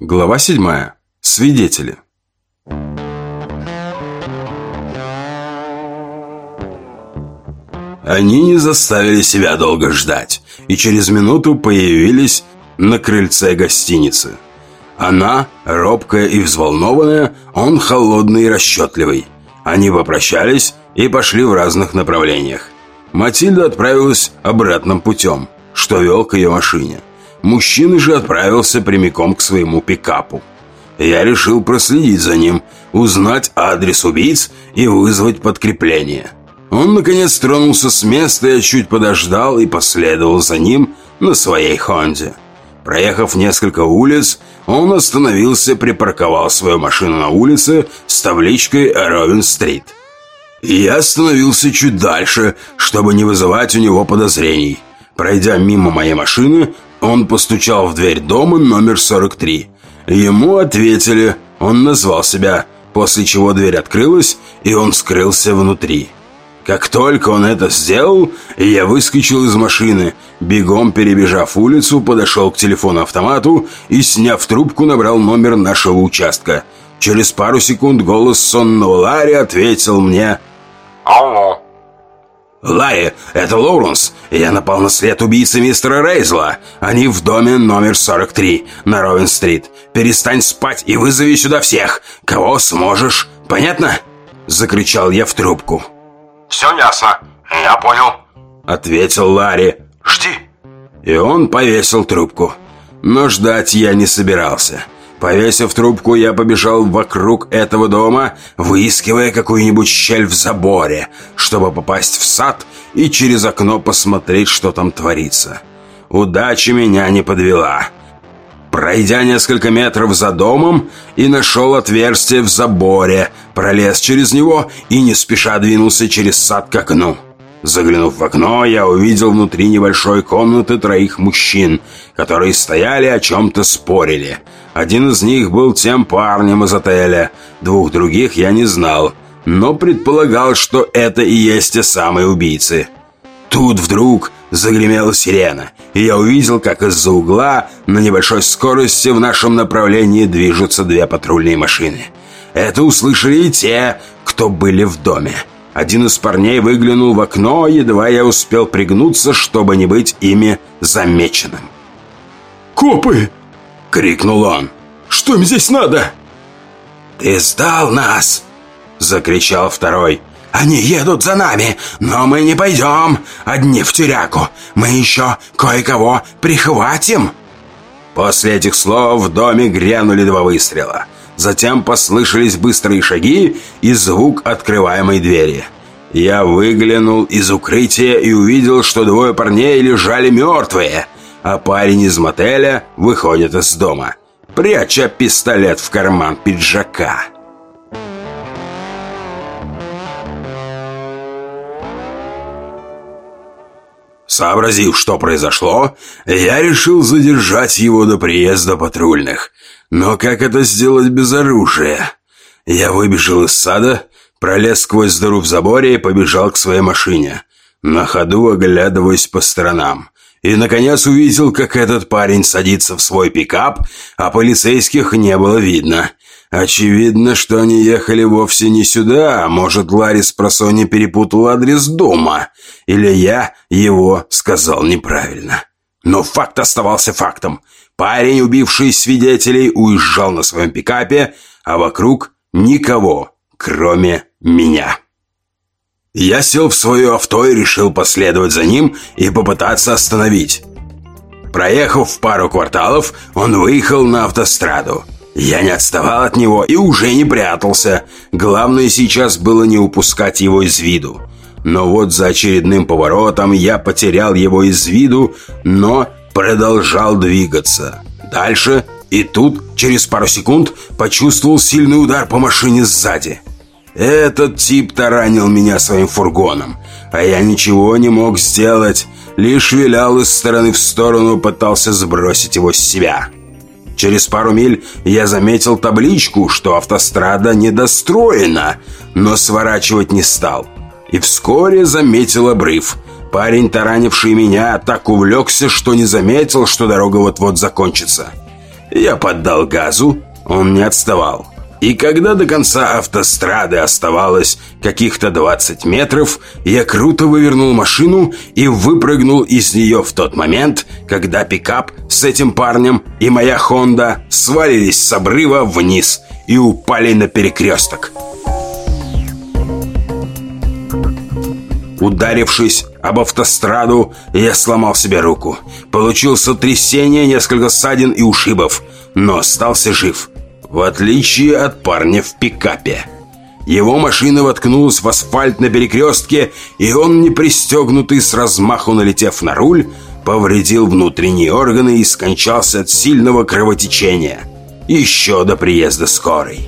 Глава 7. Свидетели. Они не заставили себя долго ждать, и через минуту появились на крыльце гостиницы. Она, робкая и взволнованная, он холодный и расчетливый. Они попрощались и пошли в разных направлениях. Матильда отправилась обратным путем, что вел к ее машине – Мужчина же отправился прямиком к своему пикапу. Я решил проследить за ним, узнать адрес убийц и вызвать подкрепление. Он, наконец, тронулся с места, я чуть подождал и последовал за ним на своей «Хонде». Проехав несколько улиц, он остановился, припарковал свою машину на улице с табличкой «Ровен-стрит». Я остановился чуть дальше, чтобы не вызывать у него подозрений. Пройдя мимо моей машины, он постучал в дверь дома номер 43. Ему ответили, он назвал себя, после чего дверь открылась, и он скрылся внутри. Как только он это сделал, я выскочил из машины, бегом перебежав улицу, подошел к телефону-автомату и, сняв трубку, набрал номер нашего участка. Через пару секунд голос сонного Ларри ответил мне «Алло». «Ларри, это Лоуренс. Я напал на след убийцы мистера Рейзла. Они в доме номер 43 на Ровен-стрит. Перестань спать и вызови сюда всех, кого сможешь. Понятно?» Закричал я в трубку. «Все ясно. Я понял», — ответил Ларри. «Жди». И он повесил трубку. Но ждать я не собирался. Повесив трубку, я побежал вокруг этого дома, выискивая какую-нибудь щель в заборе, чтобы попасть в сад и через окно посмотреть, что там творится. Удача меня не подвела. Пройдя несколько метров за домом и нашел отверстие в заборе, пролез через него и не спеша двинулся через сад к окну. Заглянув в окно, я увидел внутри небольшой комнаты троих мужчин, которые стояли о чем-то спорили. Один из них был тем парнем из отеля, двух других я не знал, но предполагал, что это и есть те самые убийцы. Тут вдруг загремела сирена, и я увидел, как из-за угла на небольшой скорости в нашем направлении движутся две патрульные машины. Это услышали и те, кто были в доме. Один из парней выглянул в окно, едва я успел пригнуться, чтобы не быть ими замеченным. «Копы!» — крикнул он. «Что им здесь надо?» «Ты сдал нас!» — закричал второй. «Они едут за нами, но мы не пойдем одни в тюряку. Мы еще кое-кого прихватим!» После этих слов в доме грянули два выстрела. Затем послышались быстрые шаги и звук открываемой двери. Я выглянул из укрытия и увидел, что двое парней лежали мертвые, а парень из мотеля выходит из дома, пряча пистолет в карман пиджака. Сообразив, что произошло, я решил задержать его до приезда патрульных – но как это сделать без оружия? Я выбежал из сада, пролез сквозь дыру в заборе и побежал к своей машине, на ходу оглядываясь по сторонам. И, наконец, увидел, как этот парень садится в свой пикап, а полицейских не было видно. Очевидно, что они ехали вовсе не сюда, может, Ларис просони перепутал адрес дома, или я его сказал неправильно. Но факт оставался фактом. Парень, убивший свидетелей, уезжал на своем пикапе, а вокруг никого, кроме меня. Я сел в свое авто и решил последовать за ним и попытаться остановить. Проехав пару кварталов, он выехал на автостраду. Я не отставал от него и уже не прятался. Главное сейчас было не упускать его из виду. Но вот за очередным поворотом я потерял его из виду, но продолжал двигаться. Дальше и тут, через пару секунд, почувствовал сильный удар по машине сзади. Этот тип таранил меня своим фургоном, а я ничего не мог сделать, лишь вилял из стороны в сторону, пытался сбросить его с себя. Через пару миль я заметил табличку, что автострада недостроена, но сворачивать не стал. И вскоре заметил обрыв – Парень, таранивший меня, так увлекся, что не заметил, что дорога вот-вот закончится. Я поддал газу, он не отставал. И когда до конца автострады оставалось каких-то 20 метров, я круто вывернул машину и выпрыгнул из нее в тот момент, когда пикап с этим парнем и моя Хонда свалились с обрыва вниз и упали на перекресток. Ударившись об автостраду, я сломал себе руку. Получил сотрясение, несколько ссадин и ушибов, но остался жив. В отличие от парня в пикапе. Его машина воткнулась в асфальт на перекрестке, и он, не пристегнутый с размаху налетев на руль, повредил внутренние органы и скончался от сильного кровотечения. Еще до приезда скорой.